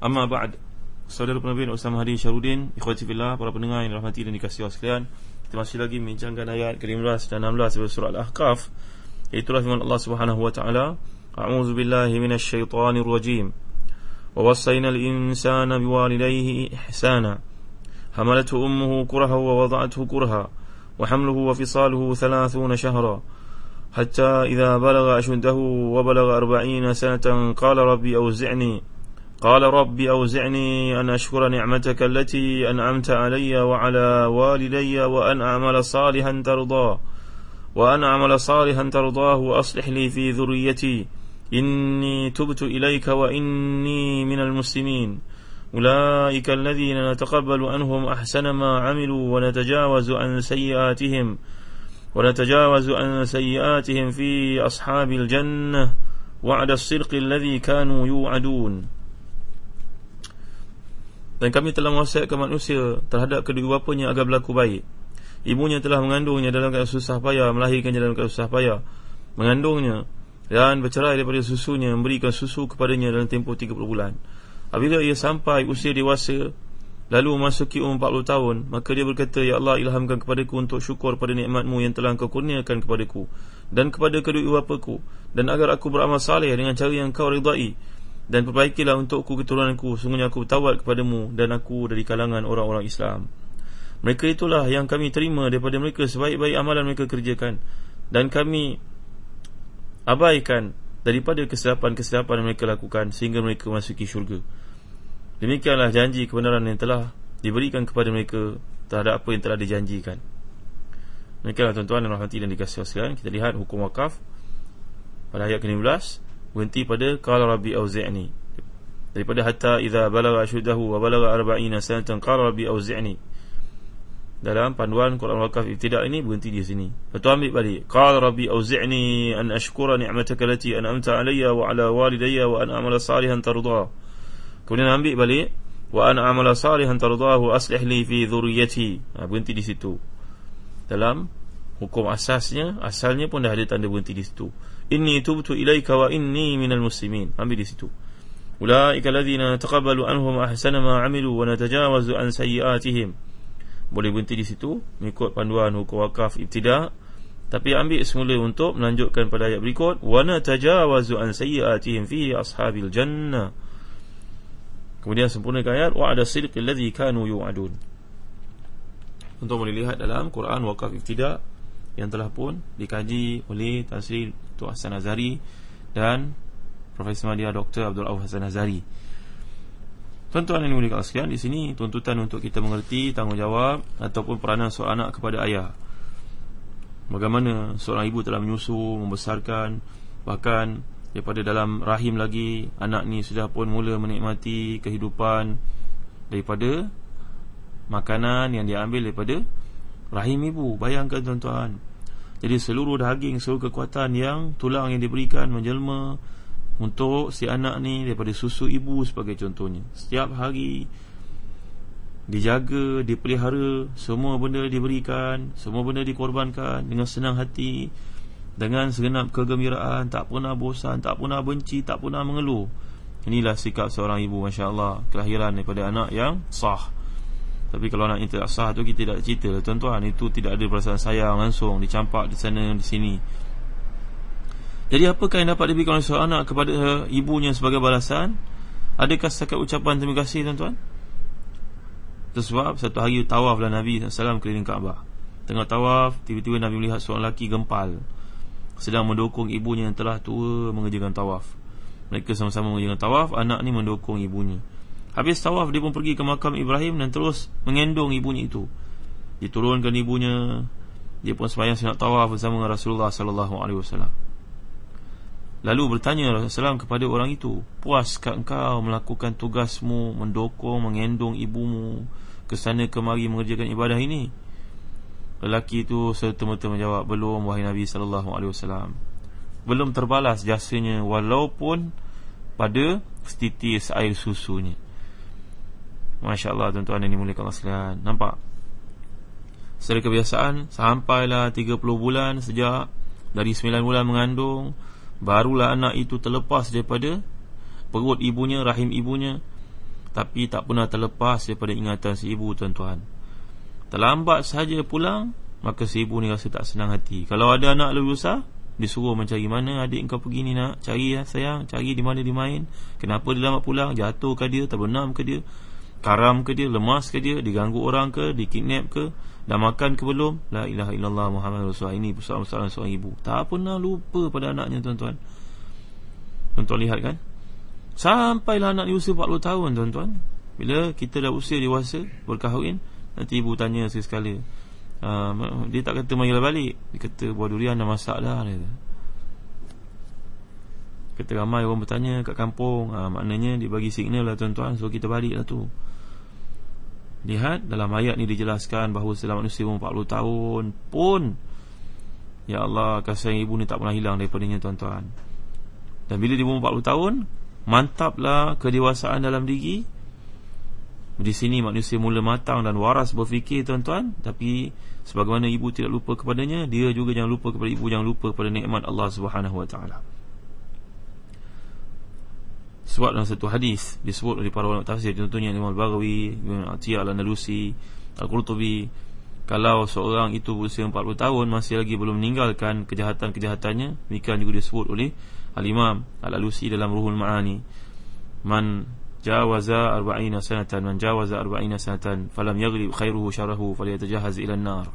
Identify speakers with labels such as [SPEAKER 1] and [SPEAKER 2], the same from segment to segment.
[SPEAKER 1] Amma ba'd Saudara penabian Usama Hadi Syarudin Ikhwati Fillah Para pendengar yang dirahmati dan dikasih Allah sekalian Kita masih lagi membincangkan ayat ke-15 dan 16 Dari surah Al-Ahqaf Itulah firman Allah Subhanahu Wa Taala. A'udzu billahi minasy syaithanir rajim. Wa wassayna al-insana biwalidayhi ihsana. Hamalathu ummuhu kurha wa wada'athu kurha. Wa hamluhu wa fisaluhu 30 shahra. Hatta idza balagha ashuddahu wa balagha 40 قال ربي أوزعني أن أشكر نعمتك التي أنعمت علي وعلى والدي وأن أعمل صالحا ترضاه وأن أعمل صالحا ترضاه وأصلح لي في ذريتي. إني تبت إليك وإني من المسلمين. أولئك الذين نتقبل عنهم أحسن ما عملوا ونتجاوز عن سيئاتهم ونتجاوز عن سيئاتهم في أصحاب الجنة وعد الصدق الذي كانوا يوعدون. Dan kami telah mewasiatkan manusia terhadap kedua bapanya agar berlaku baik. Ibunya telah mengandungnya dalam keadaan susah payah, melahirkannya dalam keadaan susah payah, mengandungnya dan bercerai daripada susunya, memberikan susu kepadanya dalam tempoh 30 bulan. Apabila ia sampai usia dewasa, lalu memasuki umur 40 tahun, maka dia berkata, Ya Allah ilhamkan kepadaku untuk syukur pada nikmatmu yang telah engkau kurniakan kepadaku dan kepada kedua bapaku dan agar aku beramal saleh dengan cara yang kau ridai dan perbaikilah untukku keturunanku sungguhnya aku tawad kepadamu dan aku dari kalangan orang-orang Islam. Mereka itulah yang kami terima daripada mereka sebaik-baik amalan mereka kerjakan. Dan kami abaikan daripada kesilapan-kesilapan mereka lakukan sehingga mereka masuki syurga. Demikianlah janji kebenaran yang telah diberikan kepada mereka terhadap apa yang telah dijanjikan. Demikianlah tuan-tuan dan rahmati dan dikasih sekalian kita lihat hukum wakaf pada ayat ke-15 berhenti pada qala rabbi auzi'ni. Daripada hatta idza balagha ashuddahu wa balagha 40 sanatan qala rabbi auzi'ni. Dalam panduan Quran wakaf ibtida ini berhenti di sini. Betul ambil balik. Qala rabbi auzi'ni an ashkura ni'mataka allati an'amta alayya wa ala walidayya wa an a'mala salihan tardah kemudian ambil balik. Wa an a'mala salihan tardahu aslih li fi dhurriyyati. Ha, berhenti di situ. Dalam hukum asasnya asalnya pun dah ada tanda berhenti di situ. Inni tubtu ilaika wa inni minal muslimin. Ambil di situ. Ulaika alladhina taqabbalu anhum ahsana ma amilu wa natajawazu an sayyi'atihim boleh berhenti di situ mengikut panduan hukum wakaf ibtida tapi ambil semula untuk melanjutkan pada ayat berikut wa natajawazu an sayyi'atihim fi ashabil jannah. Kemudian sempurnakan ayat wa ada sidqil ladzi kanu yu'adun. Untuk boleh lihat dalam Quran wakaf ibtida yang telah pun dikaji oleh Tan Sri Dr. Hassan Azari dan Profesor Madia Dr. Abdul Awad Hassan Azari. Tuan-tuan yang dimuliakan sekalian, di sini tuntutan untuk kita mengerti tanggungjawab ataupun peranan seorang anak kepada ayah. Bagaimana seorang ibu telah menyusu, membesarkan, bahkan daripada dalam rahim lagi anak ni sudah pun mula menikmati kehidupan daripada makanan yang diambil daripada rahim ibu. Bayangkan tuan-tuan, jadi seluruh daging, seluruh kekuatan yang tulang yang diberikan menjelma untuk si anak ni daripada susu ibu sebagai contohnya. Setiap hari dijaga, dipelihara, semua benda diberikan, semua benda dikorbankan dengan senang hati, dengan segenap kegembiraan, tak pernah bosan, tak pernah benci, tak pernah mengeluh. Inilah sikap seorang ibu masya-Allah, kelahiran daripada anak yang sah. Tapi kalau anak tidak sah tu kita tidak cerita lah. Tuan-tuan Itu tidak ada perasaan sayang langsung. Dicampak di sana di sini. Jadi apakah yang dapat diberikan oleh seorang anak kepada ibunya sebagai balasan? Adakah setakat ucapan terima kasih tuan-tuan? Sebab satu hari tawaflah Nabi SAW keliling Kaabah. Tengah tawaf Tiba-tiba Nabi melihat seorang lelaki gempal Sedang mendukung ibunya yang telah tua Mengerjakan tawaf. Mereka sama-sama mengerjakan tawaf Anak ni mendukung ibunya Habis tawaf dia pun pergi ke makam Ibrahim Dan terus mengendong ibunya itu. Diturunkan ibunya Dia pun semayang sunat tawaf bersama Rasulullah SAW Lalu bertanya Rasulullah kepada orang itu Puaskah engkau melakukan tugasmu Mendokong, mengendong ibumu Ke sana kemari mengerjakan ibadah ini? Lelaki itu serta-merta menjawab Belum wahai Nabi SAW Belum terbalas jasanya Walaupun pada setitis air susunya Masya Allah tuan-tuan ini mulia Allah sekalian. Nampak? Secara kebiasaan Sampailah 30 bulan sejak Dari 9 bulan mengandung Barulah anak itu terlepas daripada Perut ibunya, rahim ibunya. Tapi tak pernah terlepas daripada ingatan si ibu tuan-tuan. Terlambat saja pulang Maka si ibu ni rasa tak senang hati. Kalau ada anak lebih besar Disuruh mencari mana adik kau pergi ni nak Cari ya sayang, cari di mana dia main. Kenapa dia lambat pulang, jatuh ke dia, terbenam ke dia Karam ke dia, lemas ke dia Diganggu orang ke, dikidnap ke Dah makan ke belum? La ilaha illallah Muhammad Rasulullah. Ini persoalan-persoalan seorang ibu. Tak pernah lupa pada anaknya tuan-tuan. Tuan-tuan lihat kan? Sampailah anak di usia 40 tahun tuan-tuan. Bila kita dah usia dewasa Berkahwin Nanti ibu tanya sekali uh, Dia tak kata manggil balik. Dia kata buah durian dah masak dah dia kata. Ramai orang bertanya kat kampung uh, Maknanya dia bagi signal lah tuan-tuan So kita balik lah tu. Lihat dalam ayat ni dijelaskan bahawa setelah manusia umur 40 tahun pun Ya Allah kasih ibu ni tak pernah hilang daripadanya tuan-tuan. Dan bila dia umur 40 tahun Mantaplah kedewasaan dalam diri. Di sini manusia mula matang dan waras berfikir tuan-tuan. Tapi sebagaimana ibu tidak lupa kepadanya Dia juga jangan lupa kepada ibu Jangan lupa kepada nikmat Allah Subhanahu Taala. Sebab dalam satu hadis disebut oleh para ulama tafsir contohnya Imam Al-Baghawi, Imam Atiyah Al-Andalusi, Al-Qurtubi kalau seorang itu berusia 40 tahun masih lagi belum meninggalkan kejahatan-kejahatannya demikian juga disebut oleh Al-Imam Al-Alusi dalam Ruhul Ma'ani. Man jawaza arba'ina sanatan man jawaza arba'ina sanatan falam yaghlib khairuhu syarahu falyatajahaz ila an-nar.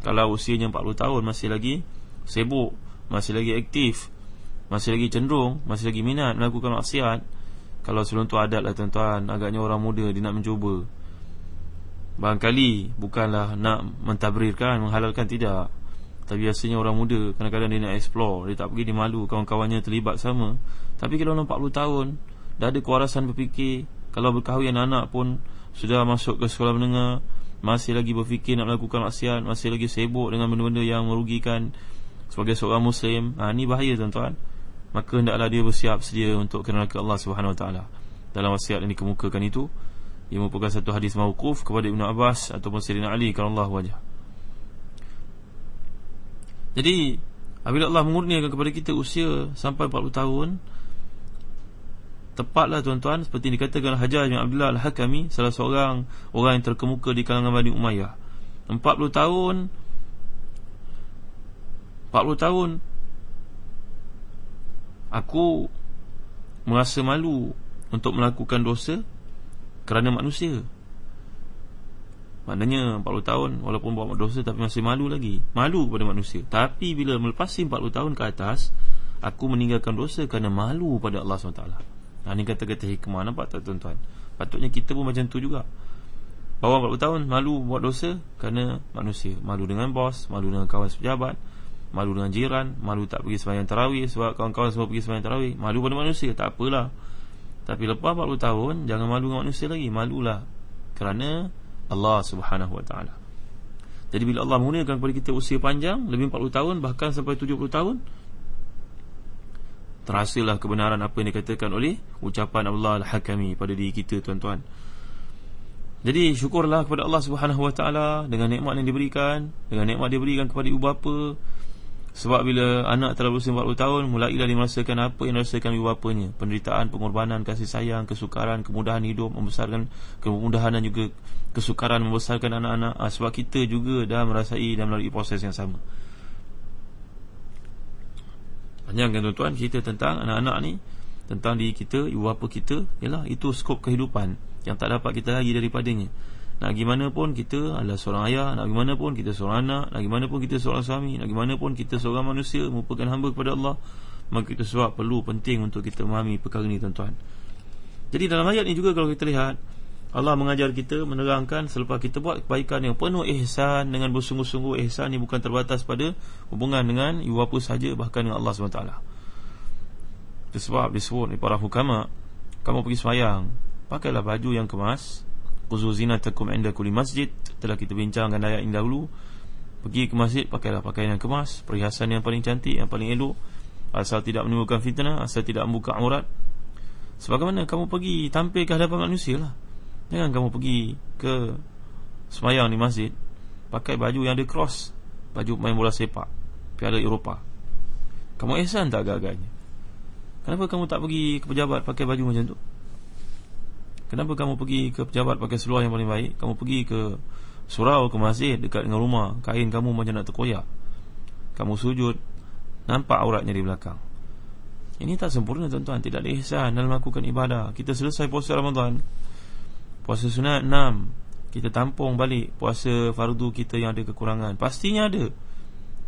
[SPEAKER 1] Kalau usianya 40 tahun masih lagi sibuk masih lagi aktif masih lagi cenderung Masih lagi minat melakukan maksiat. Kalau sebelum tu adat lah tuan-tuan Agaknya orang muda dia nak mencuba. Barangkali Bukanlah nak mentabrirkan Menghalalkan tidak. Tapi biasanya orang muda Kadang-kadang dia nak explore Dia tak pergi dia malu Kawan-kawannya terlibat sama. Tapi kalau 40 tahun Dah ada kewarasan berfikir Kalau berkahwin anak pun Sudah masuk ke sekolah menengah Masih lagi berfikir nak melakukan maksiat Masih lagi sibuk dengan benda-benda yang merugikan Sebagai seorang Muslim ha, Ini bahaya tuan-tuan maka hendaklah dia bersiap sedia untuk neraka Allah Subhanahu Wa Taala. Dalam wasiat yang dikemukakan itu, ia merupakan satu hadis mauquf kepada Ibnu Abbas ataupun Sayyidina Ali karallahu wajah. Jadi, apabila Allah mengurniakan kepada kita usia sampai 40 tahun, tepatlah tuan-tuan seperti dikatakan Hajjaj bin Abdullah Al-Hakami, salah seorang orang yang terkemuka di kalangan Bani Umayyah. 40 tahun 40 tahun Aku merasa malu untuk melakukan dosa kerana manusia. Maknanya 40 tahun walaupun buat dosa tapi masih malu lagi. Malu kepada manusia. Tapi bila melepasi 40 tahun ke atas, aku meninggalkan dosa kerana malu pada Allah SWT. Nah, ini kata-kata hikmah nampak tak tuan-tuan? Patutnya kita pun macam tu juga. Bawa 40 tahun malu buat dosa kerana manusia. Malu dengan bos, malu dengan kawan sepejabat, Malu dengan jiran Malu tak pergi sembahyang tarawih Sebab kawan-kawan semua pergi sembahyang tarawih Malu pada manusia Tak apalah. Tapi lepas 40 tahun Jangan malu dengan manusia lagi Malulah. Kerana Allah subhanahu wa ta'ala. Jadi bila Allah menggunakan kepada kita usia panjang Lebih 40 tahun Bahkan sampai 70 tahun Terasalah kebenaran apa yang dikatakan oleh Ucapan Allah al-Hakami Pada diri kita tuan-tuan. Jadi syukurlah kepada Allah Subhanahu Wa Taala dengan nikmat yang diberikan, dengan nikmat dia berikan kepada ibu bapa, sebab bila anak telah berusia 40 tahun Mulailah dia merasakan apa yang dirasakan ibu bapanya. Penderitaan, pengorbanan, kasih sayang, kesukaran, kemudahan hidup Membesarkan kemudahan dan juga kesukaran membesarkan anak-anak. Ha, Sebab kita juga dah merasai dan melalui proses yang sama. Panjangkan tuan-tuan cerita tentang anak-anak ni tentang diri kita, ibu bapa kita, ialah itu skop kehidupan yang tak dapat kita lagi daripadanya. Nak gimana pun kita adalah seorang ayah, nak gimana pun kita seorang anak, nak gimana pun kita seorang suami, nak gimana pun kita seorang manusia merupakan hamba kepada Allah, maka itu sebab perlu penting untuk kita memahami perkara ini tuan-tuan. Jadi dalam ayat ini juga kalau kita lihat Allah mengajar kita menerangkan selepas kita buat kebaikan yang penuh ihsan dengan bersungguh-sungguh ihsan ini bukan terbatas pada hubungan dengan ibu bapa saja bahkan dengan Allah SWT. Itu sebab disebut oleh para hukama kamu pergi semayang pakailah baju yang kemas quzu zinatakum inda kulli masjid. Telah kita bincangkan ayat ini dahulu. Pergi ke masjid pakailah pakaian yang kemas. Perhiasan yang paling cantik yang paling elok. Asal tidak menimbulkan fitnah asal tidak membuka aurat. Sebagaimana kamu pergi tampil ke hadapan manusia lah. Jangan kamu pergi ke semayang di masjid pakai baju yang ada cross baju main bola sepak piala Eropah. Kamu ihsan tak agak-agaknya? Kenapa kamu tak pergi ke pejabat pakai baju macam tu Kenapa kamu pergi ke pejabat pakai seluar yang paling baik? Kamu pergi ke surau, ke masjid dekat dengan rumah Kain kamu macam nak terkoyak. Kamu sujud Nampak auratnya di belakang. Ini tak sempurna tuan-tuan. Tidak ada ihsan dalam melakukan ibadah. Kita selesai puasa Ramadan. Puasa sunat 6 Kita tampung balik puasa fardu kita yang ada kekurangan. Pastinya ada.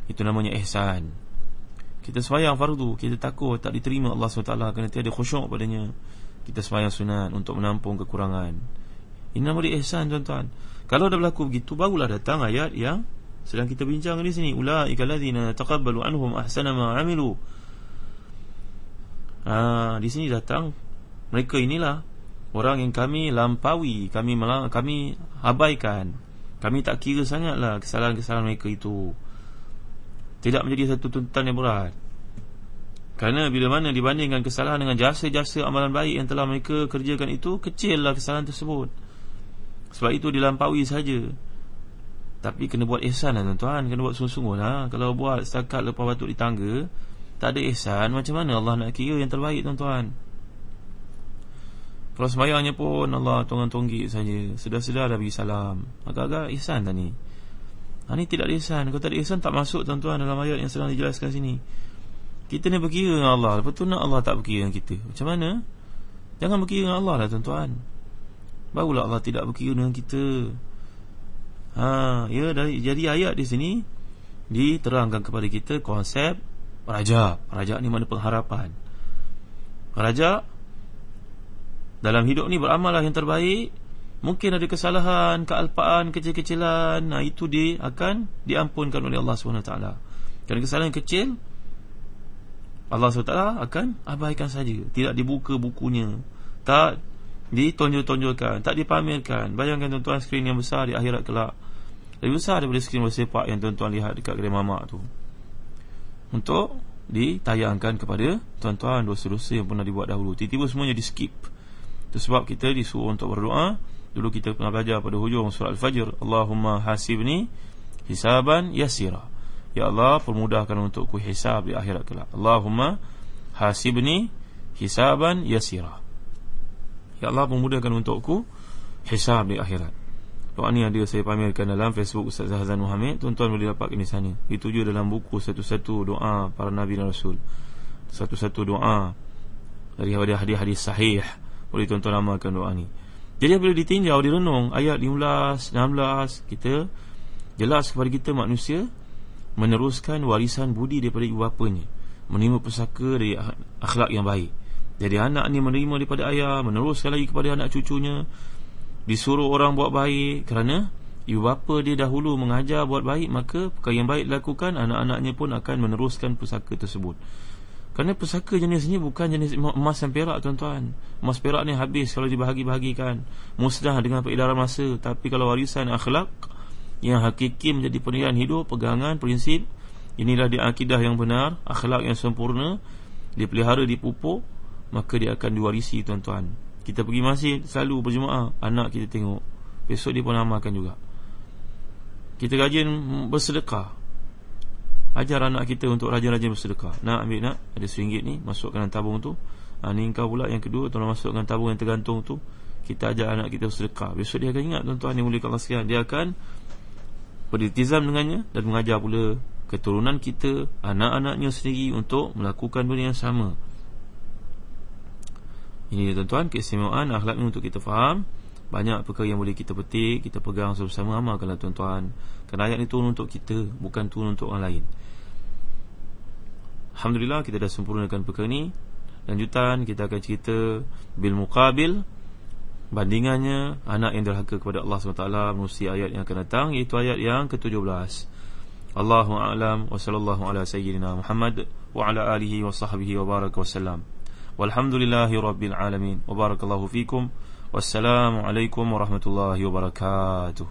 [SPEAKER 1] Itu namanya ihsan. Kita semayang fardu. Kita takut tak diterima. Allah SWT Kerana tiada khusyuk padanya kita sembahyang sunat untuk menampung kekurangan. Ini nama dia ihsan tuan-tuan. Kalau dah berlaku begitu barulah datang ayat yang sedang kita bincang di sini. Ulaika alladzina taqabbalu anhum ahsana ma 'amilu. Ha, di sini datang mereka inilah orang yang kami lampaui, kami malang, kami abaikan. Kami tak kira sangatlah kesalahan-kesalahan mereka itu. Tidak menjadi satu tuntutan yang berat. Kerana bila mana dibandingkan kesalahan dengan jasa-jasa amalan baik yang telah mereka kerjakan itu Kecillah kesalahan tersebut. Sebab itu dilampaui saja. Tapi kena buat ihsan lah tuan-tuan. Kena buat sungguh-sungguh lah. Kalau buat setakat lepas batuk di tangga Tak ada ihsan Macam mana Allah nak kira yang terbaik tuan-tuan? Kalau semayangnya pun Allah tonggang-tonggik saja. Sedar-sedar dah bagi salam. Agak-agak ihsan tak ni. Ha, ni tidak ada ihsan. Kalau tak ada ihsan tak masuk tuan-tuan dalam ayat yang sedang dijelaskan sini kita ni berkira dengan Allah. Lepas tu nak Allah tak berkira dengan kita. Macam mana? Jangan berkira dengan Allah lah tuan-tuan. Barulah Allah tidak berkira dengan kita. Ha, ya, dari, Jadi ayat di sini Diterangkan kepada kita konsep Raja Raja ni mana pengharapan. Raja Dalam hidup ni beramal yang terbaik. Mungkin ada kesalahan, kealpaan, kecil-kecilan. Nah itu dia akan diampunkan oleh Allah SWT Kerana kesalahan kecil Allah SWT akan abaikan saja. Tidak dibuka bukunya. Tak ditonjol-tonjolkan. Tak dipamerkan. Bayangkan tuan-tuan skrin yang besar di akhirat kelak. Lebih besar daripada skrin bersepak Yang tuan-tuan lihat dekat kedai mamak tu. Untuk ditayangkan kepada tuan-tuan dosa-dosa yang pernah dibuat dahulu. Tiba-tiba semuanya di skip. Itu sebab kita disuruh untuk berdoa. Dulu kita pernah belajar pada hujung surat Al-Fajr. Allahumma hasibni hisaban yasirah Ya Allah permudahkan untukku hisab di akhirat kelak. Allahumma hasibni hisaban yasira. Ya Allah permudahkan untukku hisab di akhirat. Doa ni ada saya pamerkan dalam Facebook Ustaz Zahzan Muhammad. Tuan-tuan boleh dapat di sana. Dituju dalam buku satu-satu doa para Nabi dan Rasul. Satu-satu doa Dari hadis-hadis sahih. Boleh tuan-tuan amalkan doa ni. Jadi bila ditinjau, direnung Ayat 15, 16 Kita jelas kepada kita manusia meneruskan warisan budi daripada ibu bapanya menerima pusaka dari akhlak yang baik. Jadi anak ni menerima daripada ayah meneruskan lagi kepada anak cucunya disuruh orang buat baik. Kerana ibu bapa dia dahulu mengajar buat baik maka perkara yang baik dilakukan anak-anaknya pun akan meneruskan pusaka tersebut. Kerana pusaka jenis ni bukan jenis emas dan perak tuan-tuan. Emas perak ni habis kalau dibahagi-bahagikan. Musnah dengan peredaran masa. Tapi kalau warisan akhlak yang hakiki menjadi penilaian hidup, pegangan, prinsip Inilah dia akidah yang benar Akhlak yang sempurna. Dipelihara, dipupuk Maka dia akan diwarisi tuan-tuan. Kita pergi masjid, selalu berjemaah Anak kita tengok. Besok dia pun amalkan juga. Kita rajin bersedekah. Ajar anak kita untuk rajin-rajin bersedekah. Nak ambil nak, ada seringgit ni Masukkan dalam tabung tu. Ha, Ni kau pula yang kedua Tuan masukkan tabung yang tergantung tu. Kita ajar anak kita bersedekah. Besok dia akan ingat tuan-tuan Yang mulia Allah sekalian Dia akan beriltizam dengannya dan mengajar pula keturunan kita, anak-anaknya sendiri untuk melakukan benda yang sama. Ini tuan-tuan keistimewaan akhlak ini untuk kita faham. Banyak perkara yang boleh kita petik Kita pegang sama-sama amalkanlah tuan-tuan. Kerana ayat ini turun untuk kita Bukan turun untuk orang lain. Alhamdulillah kita dah sempurnakan perkara ini Lanjutan kita akan cerita Bil muqabil Bandingannya anak yang derhaka kepada Allah SWT Mesti ayat yang akan datang Iaitu ayat yang ke-17 Allahu a'lam wa sallallahu ala sayyidina Muhammad wa ala alihi wa sahbihi wa baraka wasallam. Walhamdulillahi rabbil alamin. Wa barakallahu fikum. Wassalamu alaikum warahmatullahi wabarakatuh.